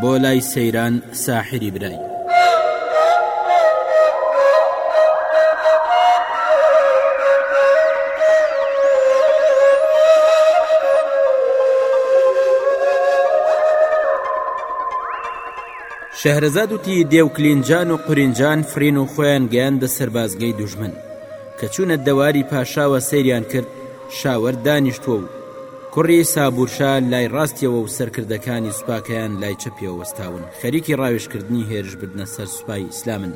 بۆ لای سەیران ساحری برای. شەهرەزاد وتی دێو کلینجان و قورینجان فرین و خۆیان گەیاندە سەربازگەی دوژمن کە چوونە دەواری پاشاوە سەیریان کرد شاوەر دانیشتووە و کوڕی سابورشا لای ڕاستیەوە و سەرکردەکانی سوپاکەیان لای چەپیەوە وەستاون خەریکی ڕاوێژکردنی هێرش بدنە سەر سوپای ئیسلامن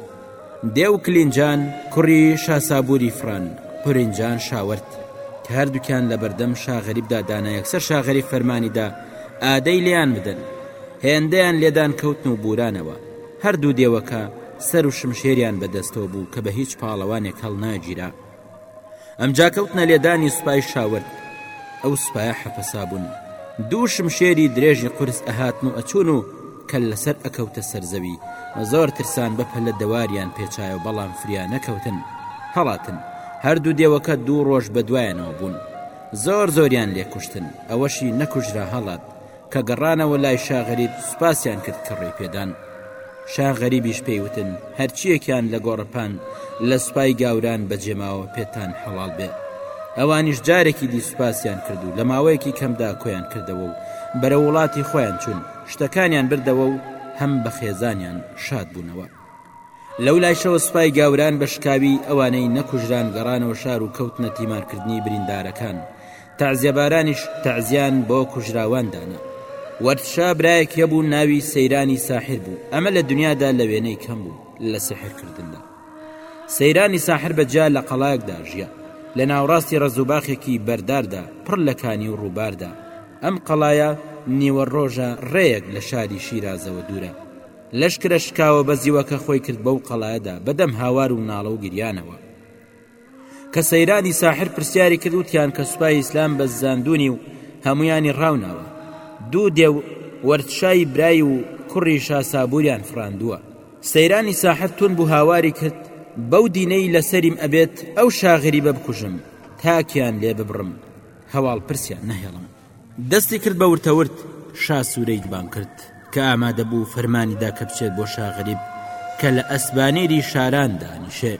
دێو کلینجان کوڕی شاسابوری فران قرینجان شاوەرد کە هەردووکیان لە بەردەم شاغەریبدا دانا یەکسەر شاغەری فەرمانیدا ئادەی لیان بدەن هێندەیان لێدان کەوتن و بورانەوە هەردوو دێوەکە سەر و شمشێریان بەدەستەوە بوو کە بە هیچ پاڵەوانێک هەڵناگیرا ئەمجا کەوتنە لێدانی سوپای شاوەرد ئەو سوپایە حەپەسابوون دوو شمشێری درێژی قرس ئەهاتن و ئەچون و کە لەسەر ئەکەوتە سەرزەوی زۆر ترسان بەپە لە دەواریان پێچایە و بەڵام فریا نەکەوتن هەڵاتن هەردوو دێوەکە دوو ڕۆژ بە دوایانەوە بوون زۆر زۆریان لێکوشتن ئەوەشی نەکوژرا هەڵات کە گەڕانەوە لای شا غەریب سوپاسیان کرد کە ڕێی پێدان شا غەریبیش پێی وتن هەرچیەکیان لە گۆڕەپان لە سوپای گاوران بەجێماوە پێتان حەڵال بێ ئەوانیش جارێکی دی سوپاسیان کرد و لە ماوەیەکی کەمدا کۆیان کردەوە و بەرە وڵاتی خۆیان چون شتەکانیان بردەوە و هەم بە خێزانیان شاد بوونەوە لەو لایشەوە سوپای گاوران بە شکاوی ئەوانەی نەکوژران گەڕانەوە شار و کەوتنە تیمارکردنی بریندارەکان تەعزیەبارانیش تەعزیەیان بۆ کوژراوان دانا. وەردشا برایەک هەبوو ناوی سەیرانی ساحر بوو، ئەمە لە دنیادا لە وێنەی کەم بوو لە سیحر کردندا. سەیرانی ساحر بە جیا لە قەڵایەکدا ژیا، لە ناوەڕاستی ڕەزوباخێکی بەرداردا پڕ لە کانی و ڕووباردا، ئەم قەڵایە نیوە ڕۆژە ڕێیەک لە شاری شیرازەوە دوورە. لەشکرە شکاوە بەزیوەکە خۆی کرد بەو قەڵایەدا بەدەم هاوار و ناڵە و گریانەوە. کە سەیرانی ساحر پرسیاری کرد وتیان کە سوپای ئیسلام بە زاندونی و هەمویانی ڕاوناوە دوو دێو وەرتشای برای و کوڕی شا سابوریان فڕاندووە سەیرانی ساحر تون بوو هاواری کرد بەو دینەی لەسەریم ئەبێت ئەو شاغریبە بکوژم تاکیان لێ ببڕم هەواڵ پرسیان نەهێڵم دەستی کرد بە ورتەورد شا سوورەی دبان کرد کە ئامادە بوو فەرمانیدا کە بچێت بۆ شاغریب کە لە ئەسبانیری شاران دانیشێ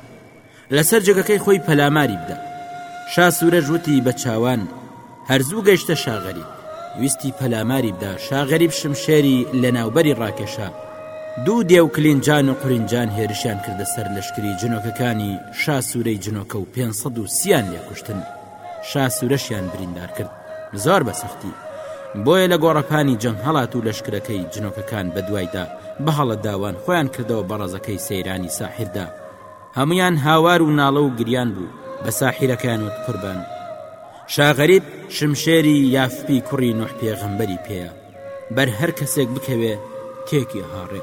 لەسەر جگەکەی خۆی پەلاماری بدە شا سوورەش وتی بە چاوان هەرزوو گەشتە شاغەری ویستی پەلاماری بدا شاغەریب شمشێری لە ناوبەری ڕاکێشا دوو دێو کلینجان و قرینجان هێرشیان کردە سەر لەشکری جنۆکەکانی شا سوورەی جنۆکە و 530یان لێ کوشتن شا سوورەشیان بریندار کرد زۆر بە سەختی بۆیە لە گۆڕەپانی جەنگ هەڵات و لەشکرەکەی جنۆکەکان بە دوایدا بە هەڵە داوان خۆیان کردەوە بەڕەزەکەی سەیرانی ساحردا هەموویان هاوار و ناڵە و گریان بوو بە ساحیرەکانت قوربان شاغەریب شمشێری یافپی کوڕی نوح پێغەمبەری پێەیە بەر هەر کەسێک بکەوێ تێکی هاڕێ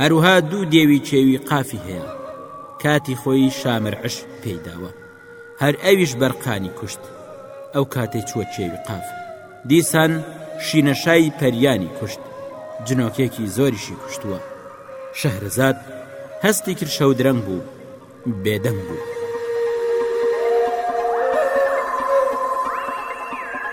هەروها دوو دێوی چێوی قافی هەیە کاتی خۆی شامر عش پێیداوە هەر ئەویش بەرقانی کوشت ئەو کاتەی چووە کێوی قاف دیسان شینەشای پەریانی کوشت جنۆکێکی زۆریشی کوشتووە شەهرزاد هەستی کرد شەودرەنگ بوو بێدەنگ بوو.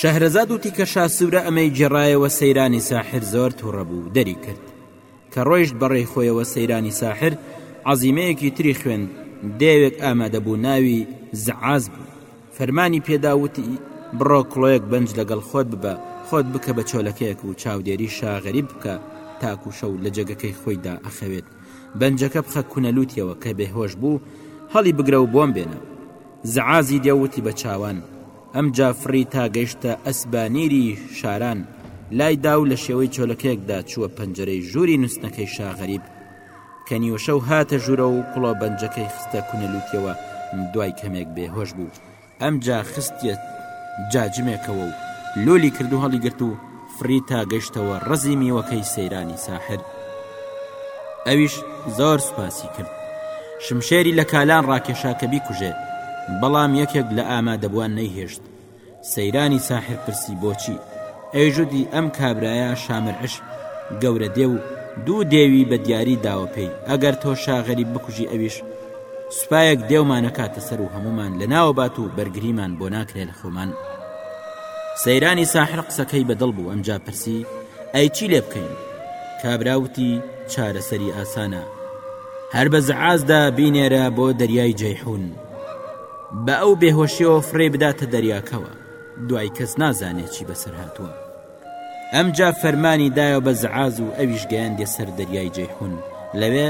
شەهرەزاد وتی کە شاسوورە ئەمەی جێڕایەوە سەیرانی ساحر زۆر تووڕە بوو دەری کرد کە ڕۆیشت بەڕێی خۆیەوە سەیرانی ساحر عزیمەیەکی تری خوێن دێوێک ئامادەبوو ناوی زعاز بوو فەرمانی پێدا وتی، بڕۆ کڵۆیەک بەنج لەگەڵ خۆت ببە، خۆت بکە بە چۆلەکەیەک و چاودێری شا غەریب بکە تاکوو شەو لە جەگەکەی خۆی دا ئەخەوێت، بەنجەکە بخە کونە لووتیەوە، کە بێهۆش بوو هەڵی بگرە و بۆم بێنە. زعازی دێ وتی بە چاوان. ئەمجا فڕی تا گەیشتە ئەسبانیری شاران، لای دا و لە شێوەی چۆلەکەیەک دا چووە پەنجەرەی ژووری نووستنەکەی شا غەریب، کە نیوشەو هاتە ژوورە و کوڵە بەنجەکەی خستە کونە لوتیەوە دوای کەمێک بێهۆش بوو ئەم جا خستێت جاجمێکەوە و لۆلی کردو هەڵی گرت و فری تا گەشتەوە ڕزی میوەکەی سەیرانی ساحر ئەویش زۆر سوپاسی کرد شمشێری لە کالان ڕاکێشا کە بیکوژێت بەڵام یەکێک لە ئامادەبووان نەیهێشت سەیرانی ساحر پرسی بۆچی؟ ئەویش وتی ئەم کابرایە شامرعش گەورە دێو دوو دێوی بە دیاری داوە پێی ئەگەر تۆ شا غەریب بکوژی ئەویش سوپایەک دێومان ئەکاتە سەر و هەموومان لە ناو ئەبات و بەرگریمان بۆ ناکرێ لە خۆمان سەیرانی ساحر قسەکەی بە دڵ بوو ئەمجا پرسی ئەی چی لێ بکەین کابراوتی چارەسەری ئاسانە هەر بە زعازدا بینێرە بۆ دەریای جەیحون با ئەو بێهۆشیەوە فڕێی بداتە دەریاکەوە دوای کەس نازانێت چی بەسەر هاتووە ئەمجا فەرمانی دایەوە بە زەعاز و ئەویش گەیاندێ سەر دەریای جەیحون لەوێ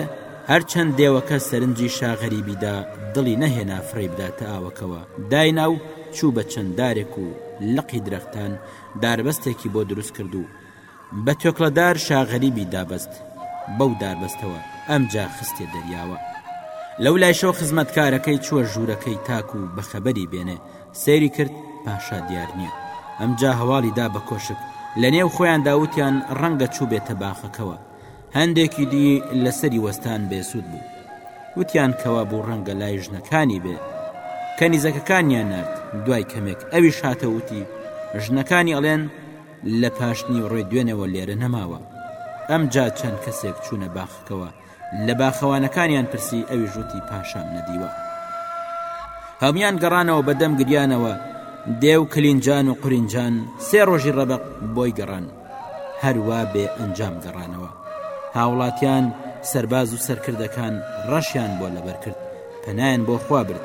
هەرچەند دێوەکە سەرنجی شاغەریبیدا دڵی نەهێنا فڕێی بداتە ئاوەکەوە داینا و چوو بە چەند دارێک و لقی درەختان داربەستێکی بۆ دروست کرد و بە توێکڵەدار شا غەریبی دابەست بەو داربەستەوە ئەمجا خستیە دەریاوە لەو لایشەوە خزمەتکارەکەی چووە ژوورەکەی تاکو بە خەبەری بێنێ سەیری کرد پاشا دیار نییە ئەمجا هەواڵی دا بە کۆشک لە نێو خۆیان داوتیان ڕەنگە چوو بێتە باخەکەوە هەندێکی دی لەسەری وەستان بێسوود بوو وتیان کەوا بوو ڕەنگە لای ژنەکانی بێ کەنیزەکەکانیان نرد دوای کەمێک ئەوی شاتەوتی ژنەکانی ئەڵێن لە پاشنیوڕۆی دوێنێوە لێرە نەماوە. ئەمجا چەند کەسێک چوونە باخەکەوە، لە باخەوانەکانیان پرسی، ئەویش وتی پاشام نەدیوە. هەموویان گەڕانەوە بە دەم گریانەوە، دێ و کلینجان و قورینجان سێ ڕۆژی ڕەبەق بۆی گەڕان. هەروا بێ ئەنجام گەڕانەوە. هاوڵاتیان، سەرباز و سەرکردەکان ڕەشیان بۆ لەبەر کرد، پەنایان بۆ خوا برد.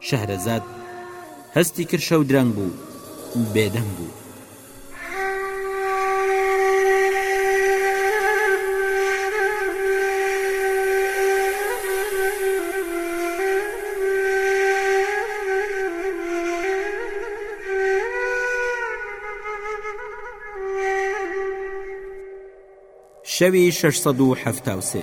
شەهرەزاد هەستی کرد شەو درەنگ بوو بێدەنگ بوو. شەوی شەش سەد و حەفتا و سێ.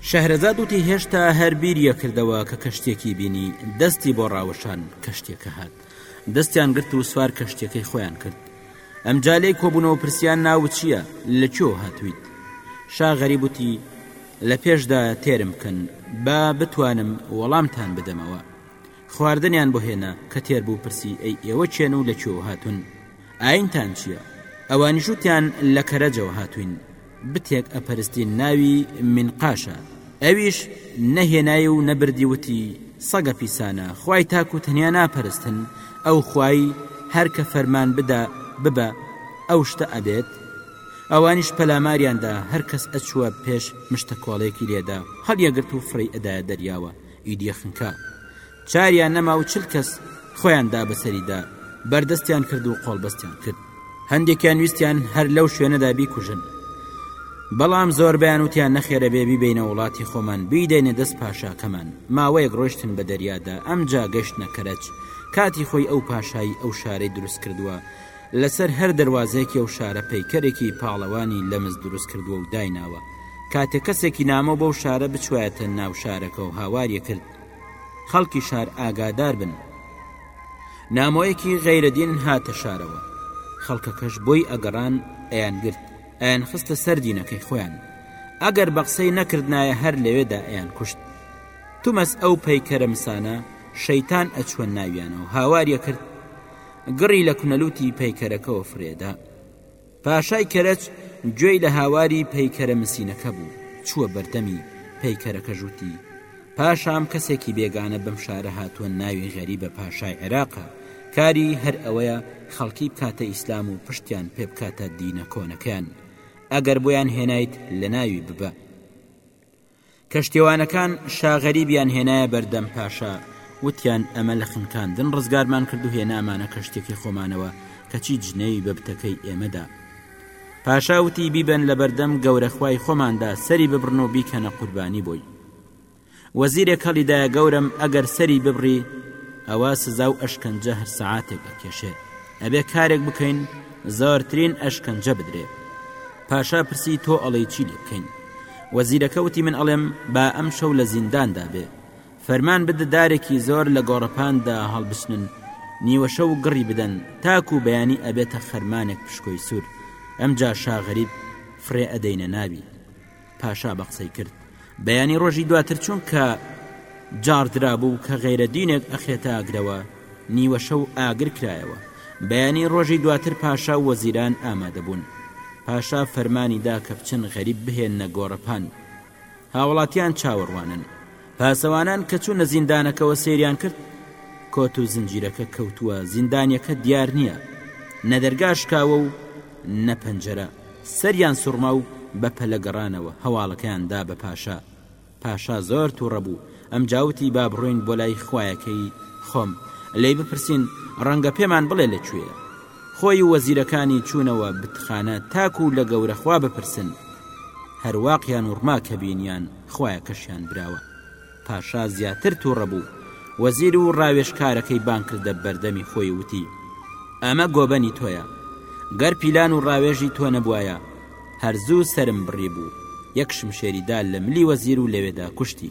شەهرەزاد وتی هێشتا هەر بیریە کردەوە کە کەشتێکی بینی دەستی بۆ ڕاوەشان کەشتێکە هات دەستیان گرت و سوار کەشتەکەی خۆیان کرد ئەم جالەی کۆبوونەوە پرسیان ناو چییە لە چۆ هاتویت شا غەریبوتی لە پێشدا تێرم بکەن با بتوانم وەڵامتان بدەمەوە خواردنیان بۆ هێنا کە تێر بوو پرسی ئەی ئێوە چێن و لە چۆ هاتون ئاینتان چییە ئەوانیشوتیان لە کەرەجەوە هاتوین بتێک ئەپەرستین ناوی مینقاشە ئەویش نەهێنای و نەبردی وتی سەگە پیسانە خوای تاک و تەنیا ناپەرستن ئەو خوای هەر کە فەرمان بدا ببە ئەو شتە ئەبێت ئەوانیش پەلاماریاندا هەر کەس ئەچووە پێش مشتە کۆڵێکی لێدا هەڵیەگرت و فڕی ئەدایە دەریاوە ئیدیە خنکا چاریان نەما و چل کەس خۆیان دا بەسەریدا بەردەستیان کرد و قۆڵبەستیان کرد هەندێکیان ویستیان هەر لەو شوێنەدا بیکوژن بەڵام زۆربیان وتیان نەخێرە بێ بیبینە وڵاتی خۆمان بیدەینە دەست پاشاکەمان ماوەیەک ڕۆشتن بە دەریادا ئەم جا گەشت نەکەرەج کاتی خۆی ئەو پاشایی ئەو شارەی دروست کردووە لەسەر هەر دەواازێکی ئەو شارە پەیکەرێکی پاڵەوانی لەمز دروست کردووە و دایناوە کاتێک کەسێکی نامۆ بەو شارە بچوایەتە ناو شارەکە و هاواریە کرد خەڵکی شار ئاگادار بن نامۆیەکی غەیرەدین هاتە شارەوە خەڵکەکەش بۆی ئەگەڕان ئەیان گرت ئەیان خستە سەر دینەکەی خۆیان ئەگەر بە قسەی نەکردایە هەر لەوێدا ئەیان کوشت تومەس ئەو پەیکەرە مسانە شەیتان ئەچوە ناویانەوە هاواریە کرد گڕی لە کونەلوتی پەیکەرەکەەوە فرێدا پاشای کەرەج گوێی لە هاواری پەیکەرە مسینەکە بوو چووە بەردەمی پەیکەرەکە ژووتی پاشام کەسێکی بێگانە بەم شارە هاتووە ناوی غەریبە پاشای عێراقە کاری هەر ئەوەیە خەڵکی بکاتە ئیسلام و پشتیان پێ بکاتە دینە کۆنەکەیان ئەگەر بۆیان هێنایت لە ناوی ببە کەشتیوانەکان شا غەریبیان هێنایە بەردەم پاشا وتیان ئەمە لە خنکاندن ڕزگارمان کرد و هێنامانە کەشتێکی خۆمانەوە کەچی جنێوی بە بتەکەی ئێمەدا پاشا وتی بیبەن لە بەردەم گەورەخوای خۆماندا سەری ببڕن و بیکەنە قوربانی بۆی وەزیرێک هەڵیدایە گەورم ئەگەر سەری ببڕی ئەوە سزا و ئەشکەنجە هەر سەعاتێک ئەکێشێت ئەبێ کارێک بکەین زۆرترین ئەشکەنجە بدرێ پاشا پرسی تۆ ئەڵێی چی لێ بکەین وەزیرەکەوتی من ئەڵێم با ئەم شەو لە زینداندا بێ فەرمان بدە دارێکی زۆر لە گۆڕەپاندا هەڵبسنن نیوەشە و گڕی بدەن تاکو و بەیانی ئەبێتە خەرمانێک پشکۆی سوور ئەم جاشا غەریب فرێ ئەدەینە ناوی پاشا بە قسەی کرد بەیانی ڕۆژی دواتر چون کە جاڕدرا بوو کە غیرە دینێک ئەخرێتە ئاگرەوە نیوە شەو ئاگر کرایەوە بەیانی ڕۆژی دواتر پاشا و وەزیران ئامادەبوون پاشا فەرمانی دا کە بچن غەریب بهێن نە گۆڕەپان هاوڵاتیان چاوەڕوانن پاسەوانان کە چوونە زیندانەکەوە سەیریان کرد کۆت و زنجیرەکە کەوتووە زیندانیەکە دیار نییە نەدەرگا شکاوە و نەپەنجەرە سەریان سوڕما و بە پەلە گەڕانەوە هەواڵەکەیان دا بە پاشا پاشا زۆر تووڕە بوو ئەم جاوتی با بڕۆین بۆ لای خویەکەی خۆم لی بپرسین ڕەنگە پێمان بڵێ لەکوێ خۆی و وەزیرەکانی چوونەوە بتخانە تاکوو لە گەورە خوا بپرسن هەر واقیان و ڕما کە بینیان خوایەکەشیان براوە پاشا زیاتر تووڕە بوو وەزیر و ڕاوێژکارەکەی بانگ کردە بەردەمی خۆی وتی ئەمە گۆبەنی تۆیە گەر پیلان و ڕاوێژی تۆ نەبوایە هەر زوو سەرم بڕی بوو یەک شمشێری دا لە ملی وەزیر و لەوێدا کوشتی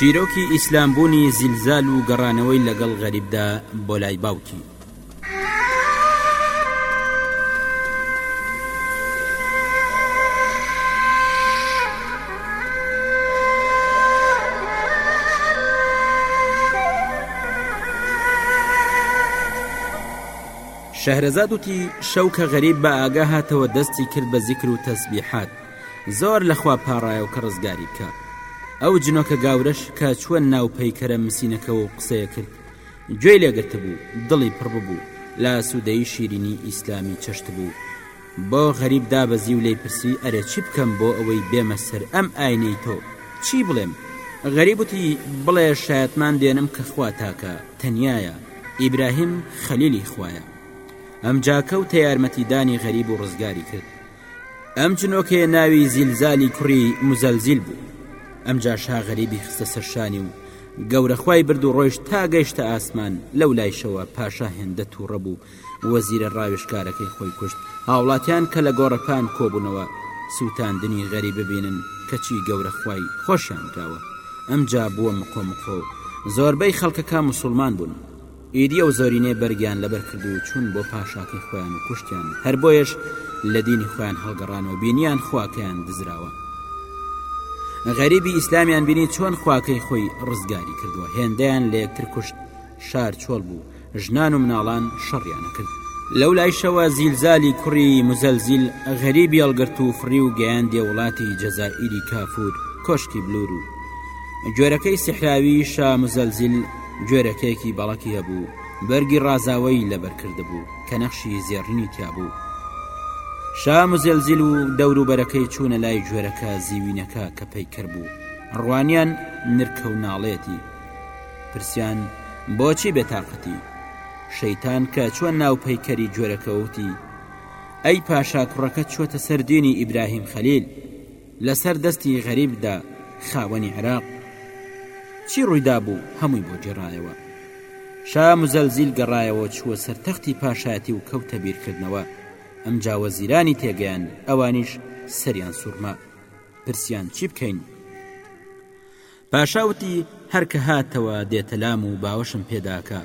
چیرۆکی ئیسلام بوونی زیلزال و گەڕانەوەی لەگەڵ غەریبدا بۆ لای باوکی. شەهرەزاد وتی شەو کە غەریب بە ئاگا هاتەوە دەستی کرد بە زیکر و تەسبیحات زۆر لەخوا پاڕایە و کە ڕزگاری بکە ئەو جنۆکە گاورەش کە چووە ناو پەیکەرە مسینەکەەوە و قسەیە کرد گوێی لێ گرتبوو دڵی پڕ ببوو لە ئاسوودەیی شیرینی ئیسلامی چەشتبوو بۆ غەریب دابەزی و لێی پرسی ئەرێ چی بکەم بۆ ئەوەی بێمە سەر ئەم ئاینەی تۆ چی بڵێم غەریب وتی بڵێ شایەتمان دێنم کە خوا تاکە تەنیایە ئیبراهیم خەلیلی خوایە ئەمجا کەوتە یارمەتیدانی غەریب و ڕزگاری کرد ئەم جنۆکەیە ناوی زیلزالی کوڕی مزەلزیل بوو ئەم جاشا غەریبی خستە سەرشانی و گەورەخوای برد و ڕۆیشت تا گەیشتە ئاسمان لەو لایشەوە پاشا هێندە تووڕە بوو وەزیرە ڕاوێشکارەکەی خۆی کوشت هاوڵاتیان کە لە گۆڕەپان کۆبوونەوە سووتاندنی غەری ببینن کەچی گەورەخوای خۆشیان دراوە ئەمجا بووە مقۆ مقۆ زۆربەی خەڵکەکە مسلمان بوون ئیدی ئەو زۆرینەی بەرگیان لەبەر کرد و چوون بۆ پاشاکەی خۆیان و کوشتیان، هەر بۆیەش لە دینی خۆیان هەڵگەڕانەوە بینیان خواکەیان دزراوە. غەریبی ئیسلامیان بینی چۆن خواکەی خۆی ڕزگاری کردووە، هێندەیان لە یەکتر کوشت، شار چۆڵ بوو، ژنان و مناڵان شەڕیانە کرد. لەو لایشەوە زیلزالی کوڕی موزەلزیل غەریبی هەڵگرت و فڕی و گەیاندیە وڵاتی جەزائیری کافور، کۆشکی بلور، و گوێرەکەی سیحراوی شا موزەلزیل، گوێرەکەیەکی بەڵەکی هەبوو بەرگی ڕازاوەی لەبەر کردبوو کە نەخشی زێڕینی تیابوو شا مزێلزیل و دەوروبەرەکەی چوونە لای گوێرەکە زیوینەکە کە پەیکەر بوو ڕوانیان نرکە و ناڵێتی پرسیان بۆچی بێتاقەتی شەیتان کە چوە ناو پەیکەری گوێرەکەوتی ئەی پاشا کوڕەکە چوەتە سەر دینی ئیبراهیم خەلیل لەسەر دەستی غەریب دا خاوەنی عێراق چی ڕوویدابوو هەمووی بۆ گێڕایەوە شا مزەلزیل گەڕایەوە چووە سەر تەختی پاشایەتی و کەوتە بیرکردنەوە ئەمجا وەزیرانی تێگەیان ئەوانیش سەریان سوڕما پرسیان چی بکەین پاشا وتی هەر کە هاتەوە دێتە لام و باوەشم پێداکە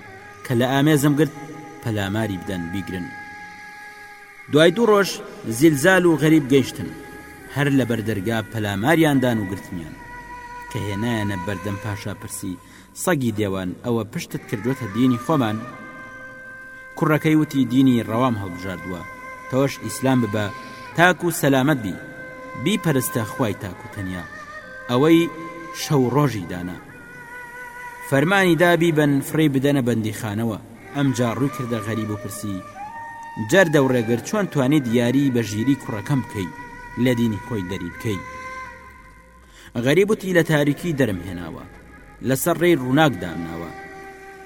کە لە ئامێزم گرت پەلاماری بدەن بیگرن دوای دوو ڕۆژ زیلزال و غەریب گەیشتن هەر لە بەردەرگا پەلاماریاندان و گرتنیان کە هێنایەنە بەردەم پاشا پرسی سەگی دێوان ئەوە پشتت کردوتە دینی خۆمان کوڕەکەی وتی دینی ڕەوام هەڵبژاردووە تۆش ئیسلام ببە تاک و سەلامەت بی بیپەرستە خوای تاک و تەنیا ئەوەی شەو ڕۆژی دانا فەرمانی دا بیبەن فڕێی بدەنە بەندیخانەوە ئەمجا ڕووی کردە غەریب و پرسی جەردە و ڕێگر چۆن توانیت یاری بە ژیری کوڕەکەم بکەی لە دینی خۆی دەری بکەی غەریبتی لە تاریکی دەرم هێناوە لەسەر ڕێی ڕووناک دامناوە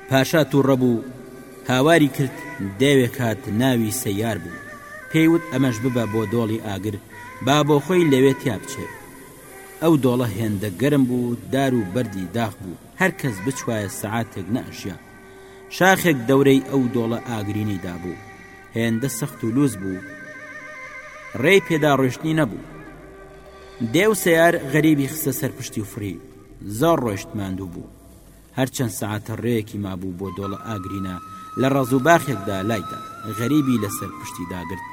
پاشا تووڕە بوو هاواری کرد دەوێ کات ناوی سەیار بوو پێیوت ئەمەش ببە بۆ دۆڵی ئاگر با بۆ خۆی لەوێ تیا بچێت ئەو دۆڵە هێندە گەرم بوو دار و بەردی داخ بوو هەر کەس بچوایە سەعاتێک نەژیا شاخێک دەورەی ئەو دۆڵە ئاگرینی دابوو هێندە سەخت و لوس بوو ڕێی پێدا ڕۆشتنی نەبوو دێ و سەیار غەریبی خستە سەر پشتی و فڕی زۆر ڕۆیشت ماندوو بوو هەرچەند سەعاتە ڕێیەکی مابوو بۆ دۆڵە ئاگرینە لە ڕەز و باخێکدا لایدا غەریبی لەسەر پشتی داگرت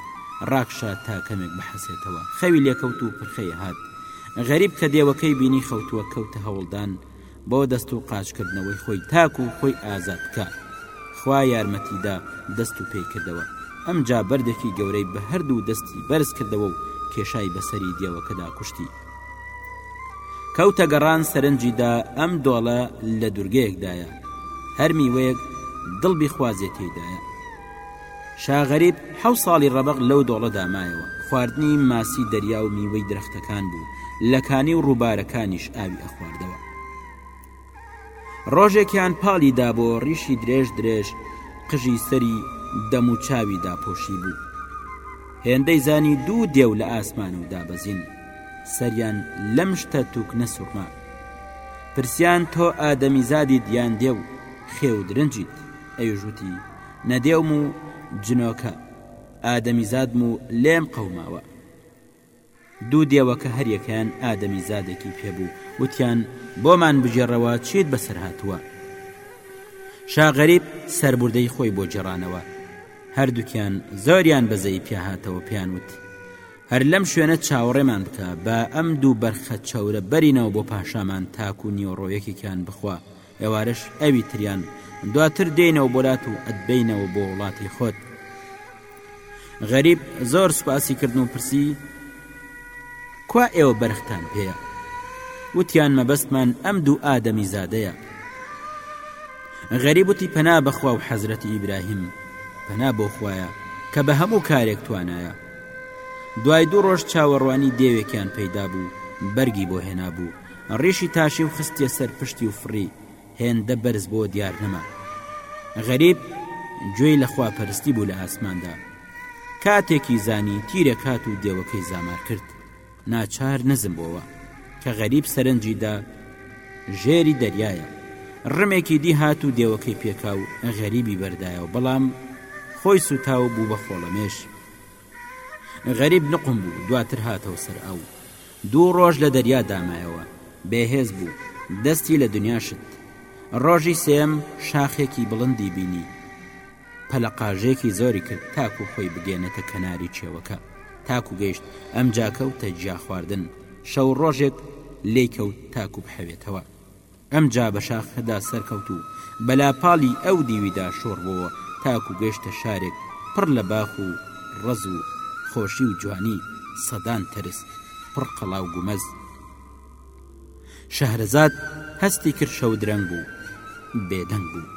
ڕاکشا تا کەمێک بحەسێتەوە خەوی لێکەوت و پرخەی هات غەریب کە دێوەکەی بینی خەوتووە کەوتە هەوڵدان بۆ دەست و قاچ کردنەوەی خۆی تاکو خۆی ئازاد بکا خوا یارمەتیدا دەست و پێی کردەوە ئەمجا بەردێکی گەورەی بە هەردوو دەستی بەرز کردەوە و کێشای بەسەری دێوەکەدا کوشتی کەوتە گەڕان سەرنجیدا ئەم دۆڵە لە دوورگەیەکدایە هەر میوەیەک دڵ بیخوازێتیدایە شا غەریب حەوت ساڵی ڕەبەق لەو دۆڵەدا مایەوە، خواردنی ماسی دەریا و میوەی درەختەکان بوو، لە کانی و ڕووبارەکانیش ئاوی ئەخواردەوە. ڕۆژێکیان پاڵی دا بۆ ڕیشی درێژ درێژ قژی سەری دەم و چاوی داپۆشی بوو. هێندەی زانی دوو دێو لە ئاسمان و دابەزین، سەریان لەم شتە تووکنە سوڕما. پرسیان تۆ ئادەمیزادیت یان دێو، خێو و درنجیت؟ ئەویش وتی، نەدێوم و جنۆکە ئادەمیزادم و لێم قەوماوە دوو دێوەکە هەریەکەیان ئادەمی زادێکی پێبوو وتیان بۆمان بگێڕەوە چیت بەسەر هاتووە شاغەریب سربردەی خۆی بۆ جێڕانەوە هەردووکیان زۆریان بەزەی پیاهاتەوە پێیان وت هەر لەم شوێنە چاوەڕێمان بکە بە ئەم دوو بەرخە چەورە بەرینەوە بۆ پاشامان تاکو نیوەڕۆیەکێکیان بخوا ئێوارەش ئەوی تریان دواتر دێنەوە بۆلات و ئەتبەینەوە بۆ وڵاتی خۆت غەریب زۆر سوپاسی کردن و پرسی کوا ئێوە بەرختان پێە وتیان مەبەستمان ئەم دوو ئادەمی زادەیە غەریب وتی پەنا بەخوا و حەزرەتی ئیبراهیم پەنا بۆ خویە کە بە هەموو کارێک توانایە دوای دوو ڕۆژ چاوەڕوانی دێوێکیان پەیدا بوو بەرگی بۆ هێنا بوو ڕیشی تاشی و خستیە سەر پشتی و فڕی هێندە بەرز بۆ دیار نەما غەریب گوێی لە خواپەرستی بوو لە ئاسماندا کاتێکی زانی تیرێک هات و دێوەکەی زامار کرد ناچار نزم بۆوە کە غەریب سەرنجیدا ژێری دەریایە ڕمێکی دی هات و دێوەکەی پێکا و غەریبی بەردایەوە بەڵام خۆی سوتاو بوو بە خۆڵەمێش غەریب نقوم بوو دواتر هاتەوە سەر ئاو دوو ڕۆژ لە دەریا دامایەوە بێهێز بوو دەستی لە دنیا شت ڕۆژی سێم شاخێکی بڵندی بینی پەلەقاژێکی زۆری کرد تاکو خۆی بگەێنێتە کەناری چێوەکە تاکو گەیشت ئەم جاکەوتە جیا خواردن شەو ڕۆژێک لێکەوت تاکو بحەوێتەوە ئەمجا بە شاخەدا سەرکەوت و بە لاپاڵی ئەو دیویدا شۆڕبۆوە تاکو گەشتە شارێک پڕ لە باخ و ڕەز و خۆشی و جوانی سەدان تەرس پڕ قەڵا و گومەز. شەهرەزاد هەستی کرد شەودرەنگ بوو بێدەنگ بوو.